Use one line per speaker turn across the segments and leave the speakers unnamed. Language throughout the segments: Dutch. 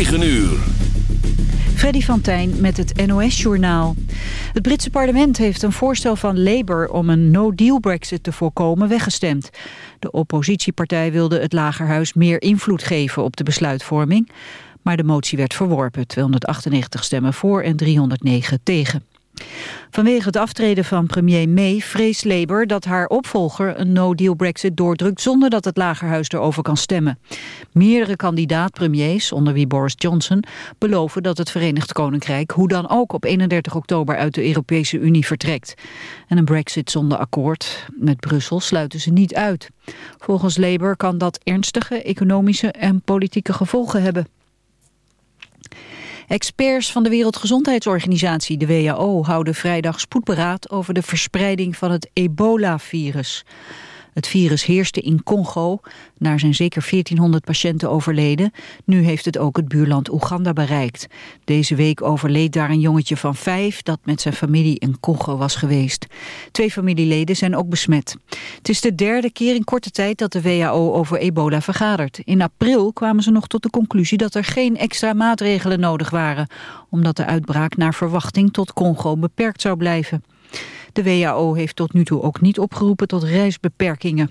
9 uur.
Freddy van Tijn met het NOS-journaal. Het Britse parlement heeft een voorstel van Labour om een no-deal brexit te voorkomen weggestemd. De oppositiepartij wilde het lagerhuis meer invloed geven op de besluitvorming. Maar de motie werd verworpen, 298 stemmen voor en 309 tegen. Vanwege het aftreden van premier May vreest Labour dat haar opvolger een no-deal brexit doordrukt zonder dat het lagerhuis erover kan stemmen. Meerdere kandidaat-premiers, onder wie Boris Johnson, beloven dat het Verenigd Koninkrijk hoe dan ook op 31 oktober uit de Europese Unie vertrekt. En een brexit zonder akkoord met Brussel sluiten ze niet uit. Volgens Labour kan dat ernstige economische en politieke gevolgen hebben. Experts van de Wereldgezondheidsorganisatie, de WHO, houden vrijdag spoedberaad over de verspreiding van het ebola-virus. Het virus heerste in Congo. Daar zijn zeker 1400 patiënten overleden. Nu heeft het ook het buurland Oeganda bereikt. Deze week overleed daar een jongetje van vijf... dat met zijn familie in Congo was geweest. Twee familieleden zijn ook besmet. Het is de derde keer in korte tijd dat de WHO over ebola vergadert. In april kwamen ze nog tot de conclusie dat er geen extra maatregelen nodig waren... omdat de uitbraak naar verwachting tot Congo beperkt zou blijven. De WHO heeft tot nu toe ook niet opgeroepen tot reisbeperkingen.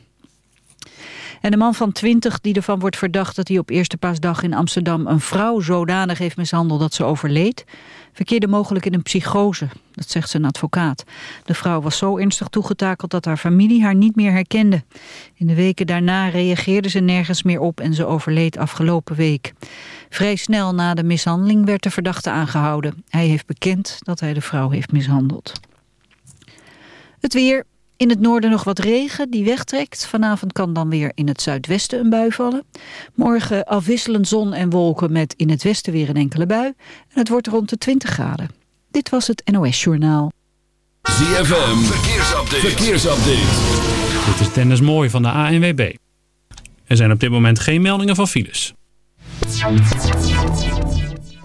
En de man van 20 die ervan wordt verdacht dat hij op eerste paasdag in Amsterdam een vrouw zodanig heeft mishandeld dat ze overleed, verkeerde mogelijk in een psychose. Dat zegt zijn advocaat. De vrouw was zo ernstig toegetakeld dat haar familie haar niet meer herkende. In de weken daarna reageerde ze nergens meer op en ze overleed afgelopen week. Vrij snel na de mishandeling werd de verdachte aangehouden. Hij heeft bekend dat hij de vrouw heeft mishandeld. Het weer. In het noorden nog wat regen die wegtrekt. Vanavond kan dan weer in het zuidwesten een bui vallen. Morgen afwisselend zon en wolken met in het westen weer een enkele bui. En het wordt rond de 20 graden. Dit was het NOS Journaal.
ZFM. Verkeersupdate. Verkeersupdate.
Dit is Dennis Mooi van de ANWB. Er zijn op dit moment geen meldingen van files.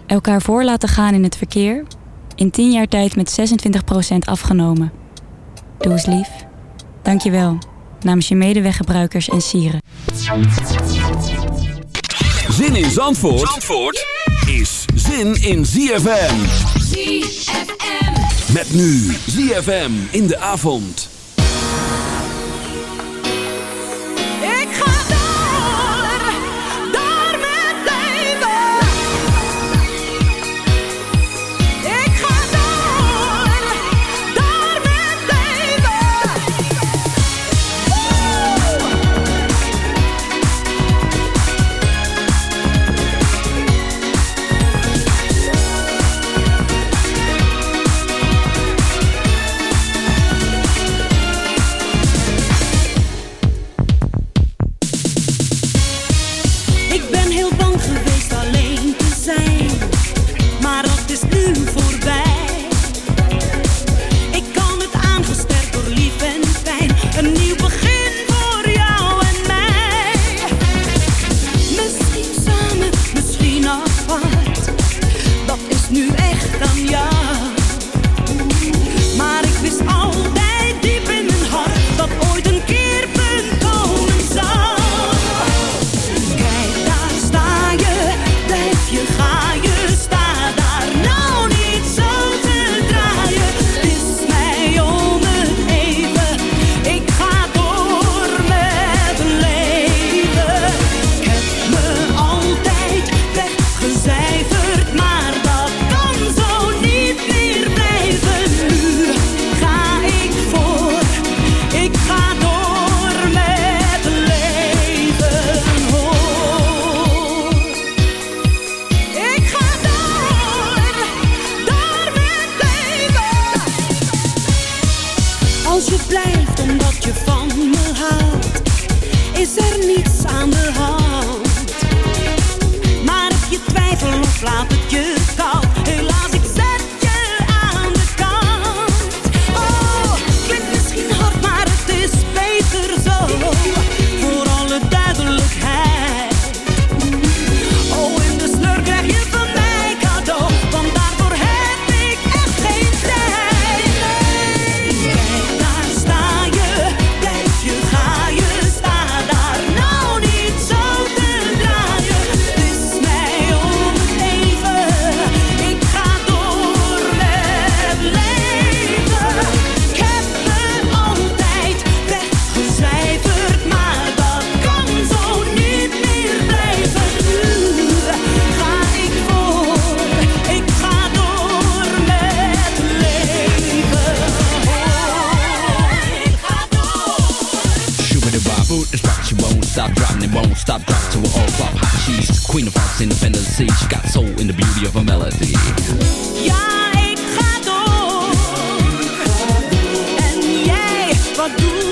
Elkaar voor laten gaan in het verkeer. In 10 jaar tijd met 26% afgenomen. Doe eens lief. Dank je wel. Namens je medeweggebruikers en sieren.
Zin in Zandvoort, Zandvoort is zin in ZFM.
ZFM.
Met nu ZFM in de avond.
só duas.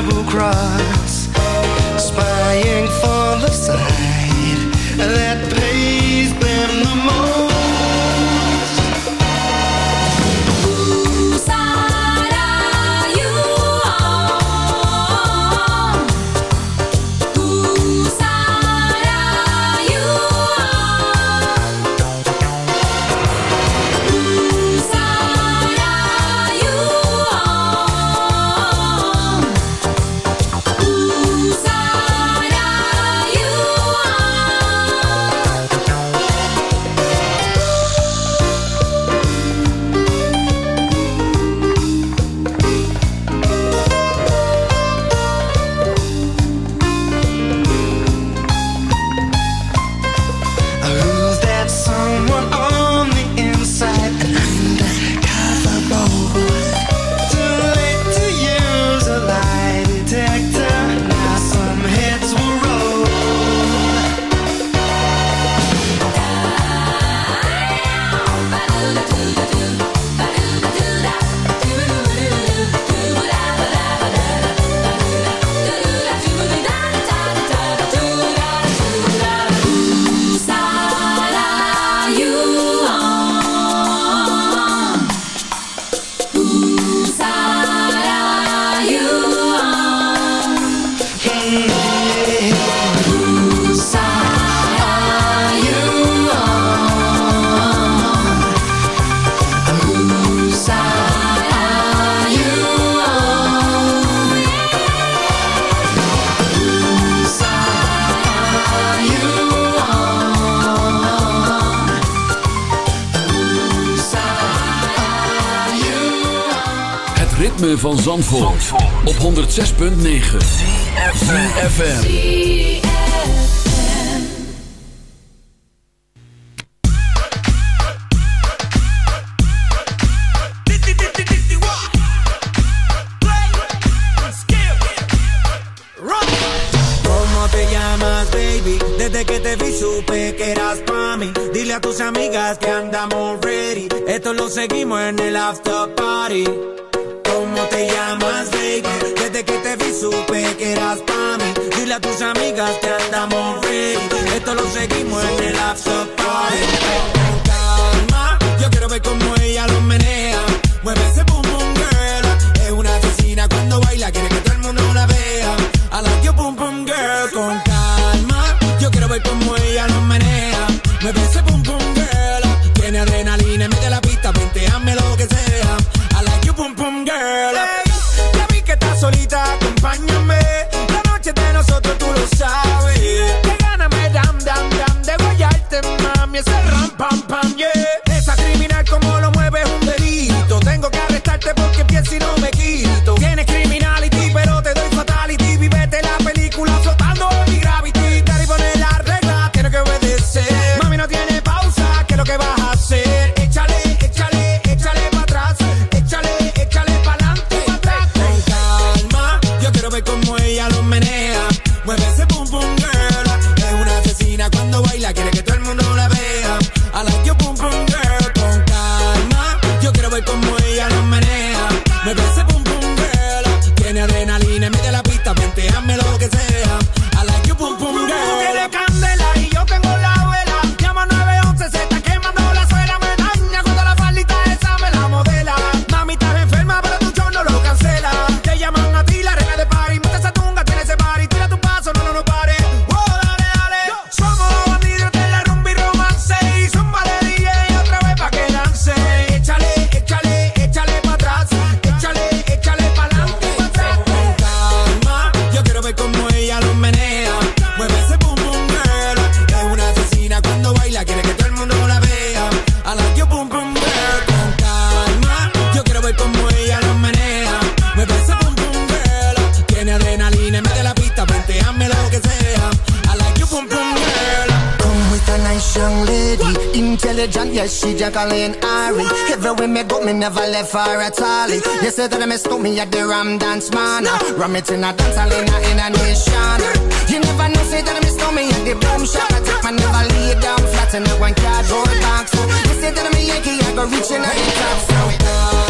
Double cross. Spying for the side that
ritme van Zandvoort, op 106.9 ZFM.
¿Cómo te llamas, baby? Desde que te vi supe que eras pa' mí. Dile a tus amigas que andamos ready. Esto lo seguimos en el after party. Que te vi supe que eras pa' mí. Dile a tus amigas que andamos ready. Esto lo seguimos en el after party. Con calma, yo quiero ver cómo ella lo menea. Mueve ese boom boom girl. Es una asesina cuando baila, quiere que todo el mundo la vea. I like your boom boom girl. Con calma, yo quiero ver cómo ella lo menea. Mueve ese boom boom girl. Tiene adrenalina, mete la pista, hazme lo que sea. I like your boom boom girl. solita, acompáñame. La noche de nosotros tú lo sabes. me la a
Colleen Ari. Everywhere me go, me never left for a tally. You say that I miss me at the Ram Dance Man. Ram it in a dance, I in a nation. You never know, say that I miss me at the boom shop. I take my never lay down flat in a one cardboard box. You say that I'm a Yankee, I go reaching out the top, throw it down.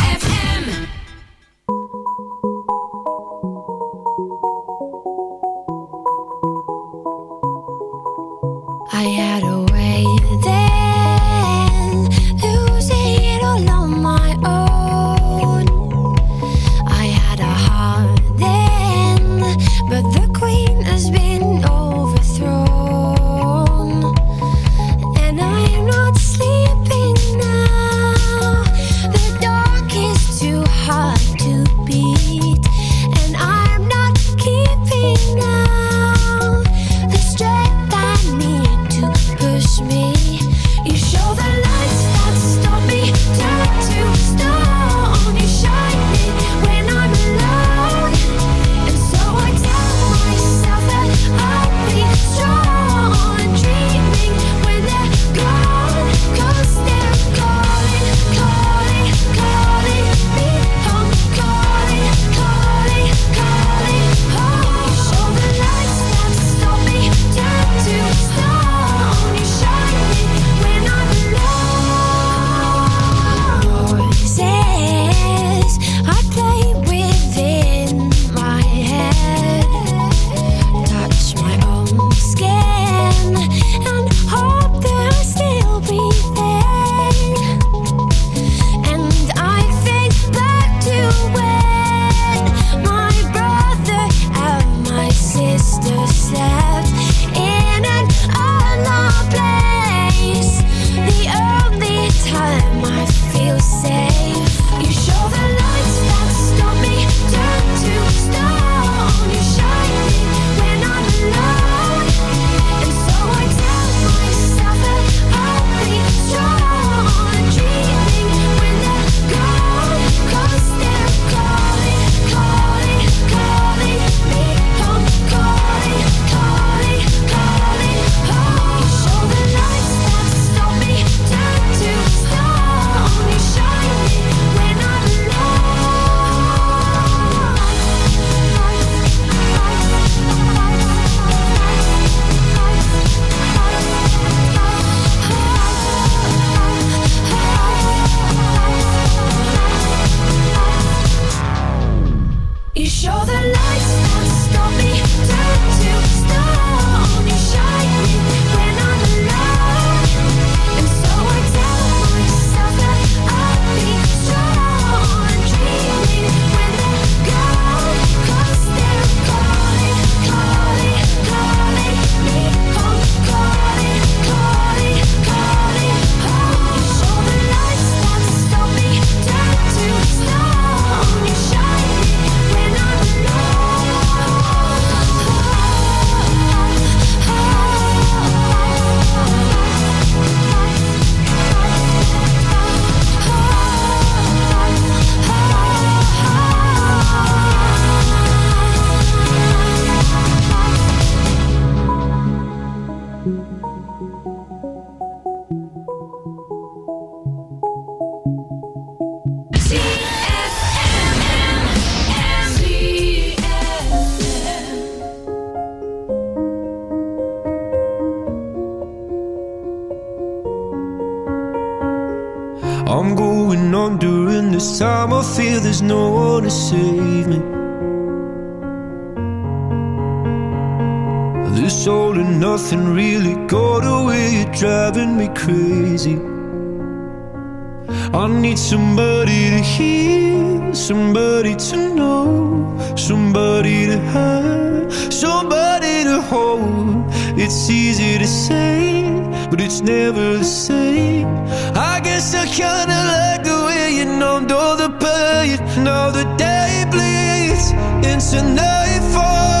say, but it's never the same. I guess I kinda like the way you numbed all the pain. Now the day bleeds into nightfall.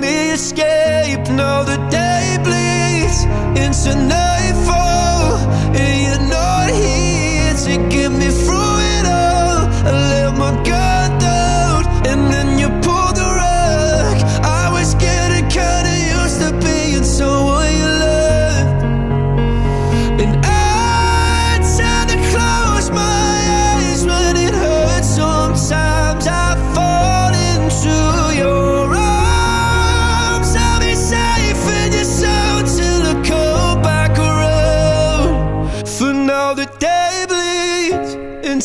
me escape. Now the day bleeds into nightfall.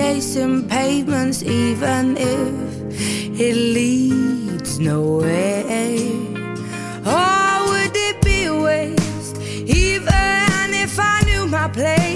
chasing pavements, even if it leads nowhere. Oh, would it be a waste, even if I knew my place?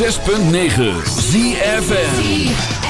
106.9 ZFM.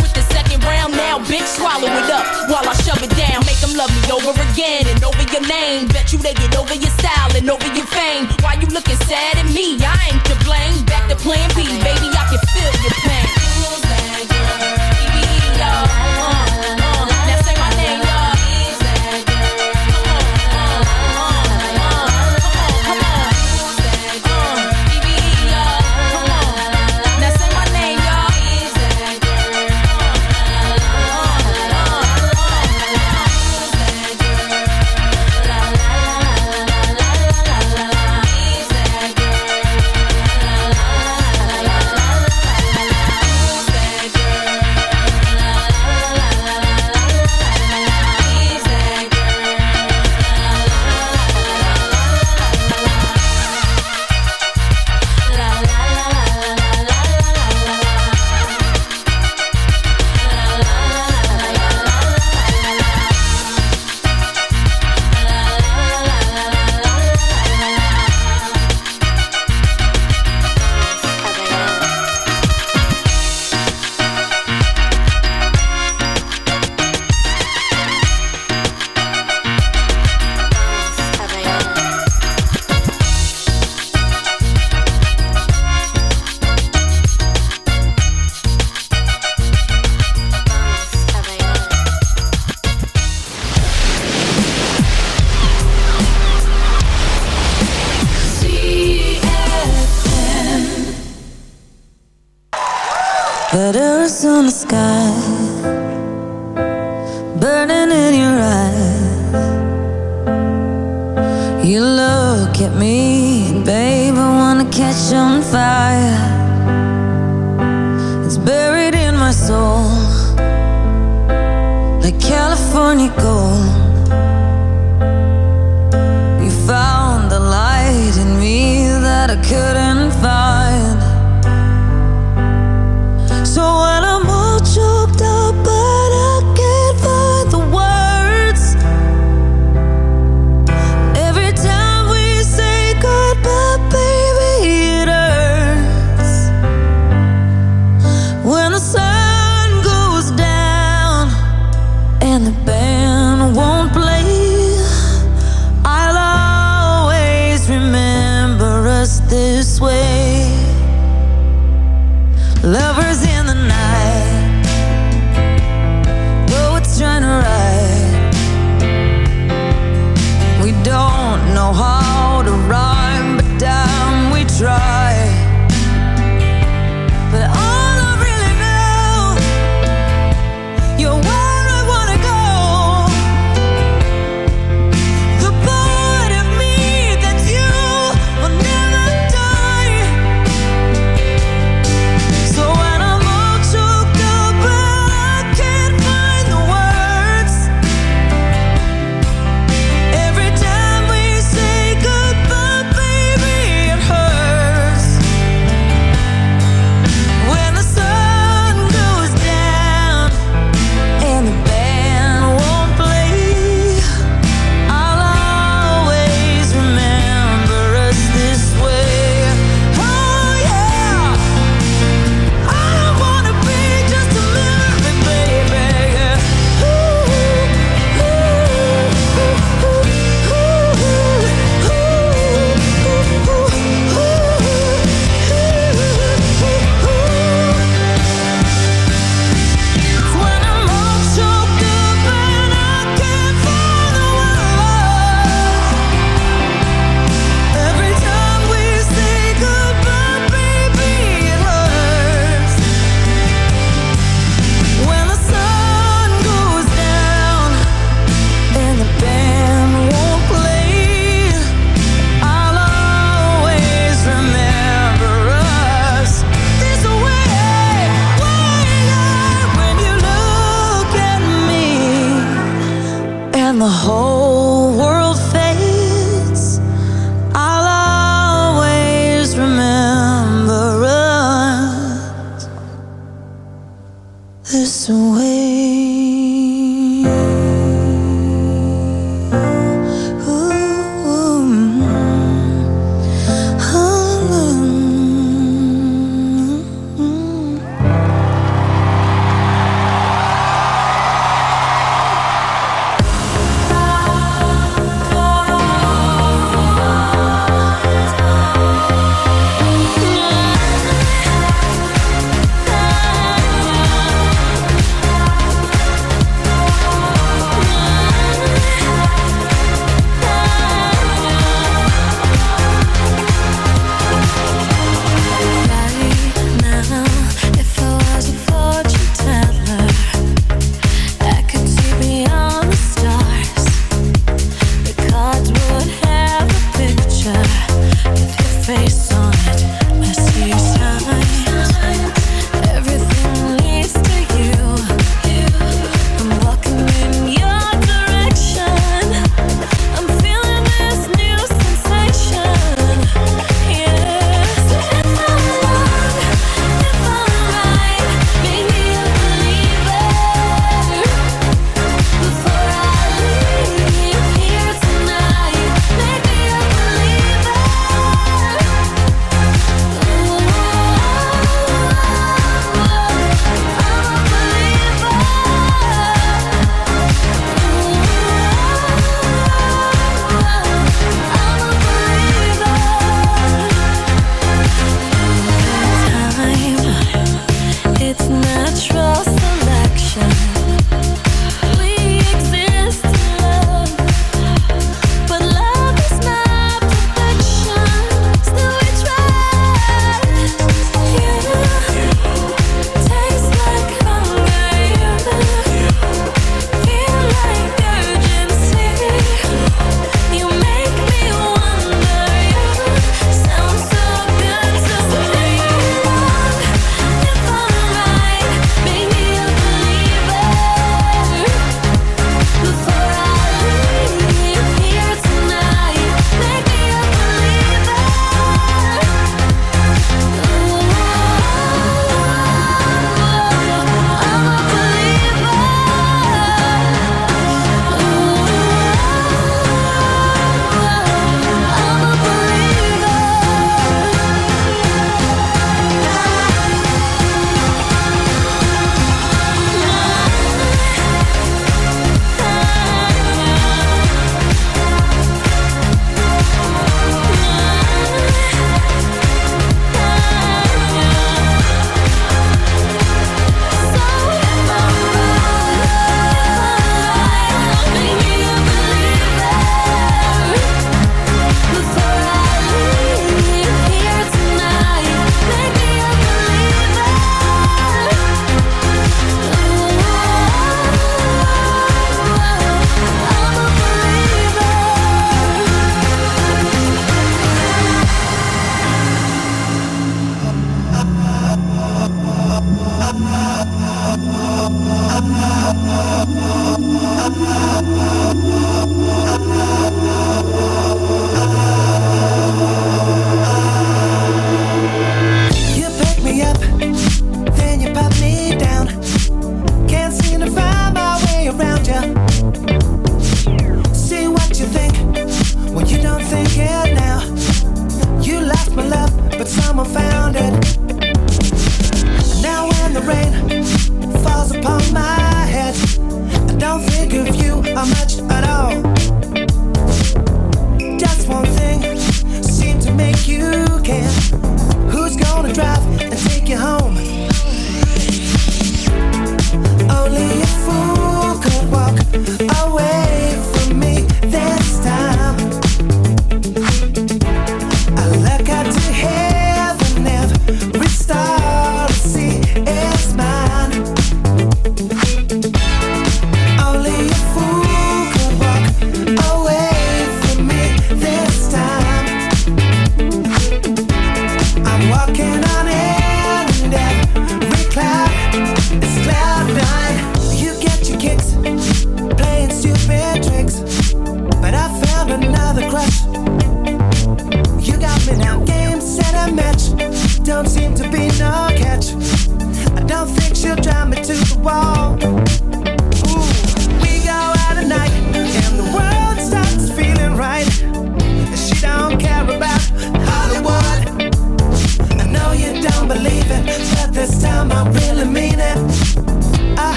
the second round, now bitch swallow it up while I shove it down. Make them love me over again and over your name. Bet you they get over your style and over your fame. Why you looking sad at me? I
go.